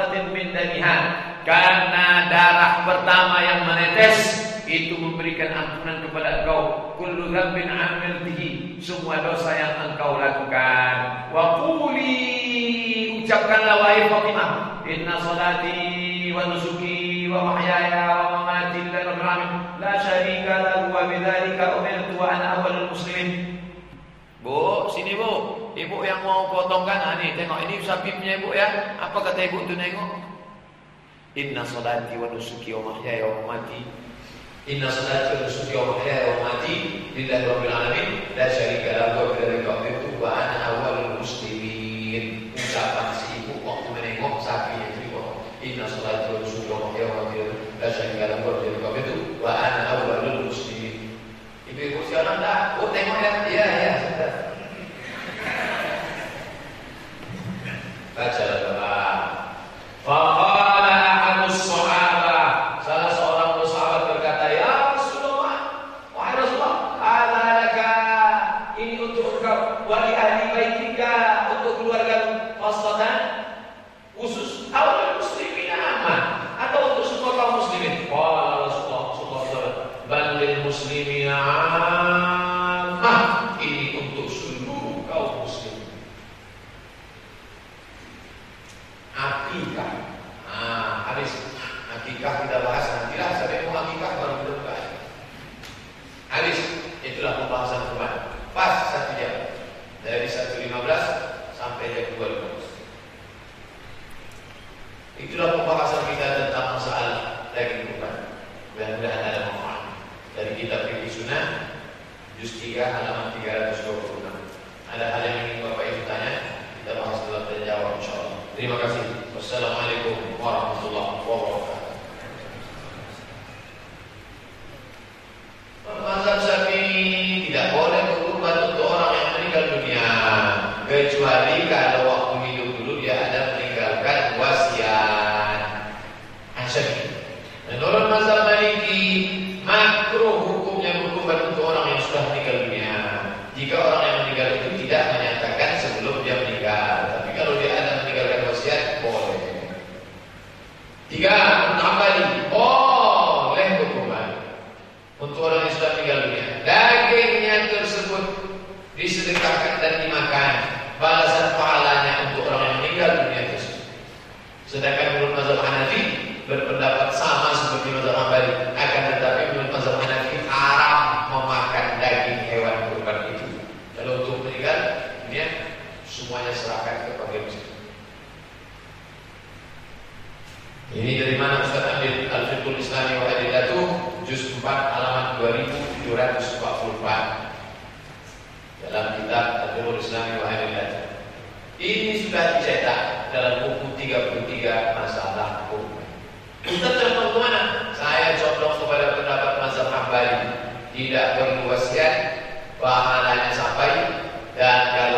damiha." Karena darah pertama yang menetes itu memberikan ampunan kepada engkau kullu dzambin amiltihi semua dosa yang engkau lakukan wa quli ucapkanlah wahai Fatimah inna salati wa nusuki wa mahyaya wa mamati lillahi la syarika lahu wa bidzalika umirtu wa ana awwalul muslimin Bu, sini bu, ibu yang mau potongkan, nah, nih tengok ini sapi punya ibu ya. Apa kata ibu tu nengok? Inna salati wa nusuki wa mahyaya wa mamati Inna salati wa nusuki wa mahyaya wa mamati lillahi rabbil alamin la syarika lahu wa bidzalika umirtu wa ana awwalul muslimin. Ucapan si ibu waktu menengok sapinya itu dipotong. Inna salati wa nusuki wa mahyaya wa mamati la syarika lahu wa bidzalika umirtu wa ana muslimin. Ibu-ibu siapa tak? Oh tengok ya. Iya, iya, sudah. Baca Tidak perlu wasiat Pahalanya sampai Dan kalau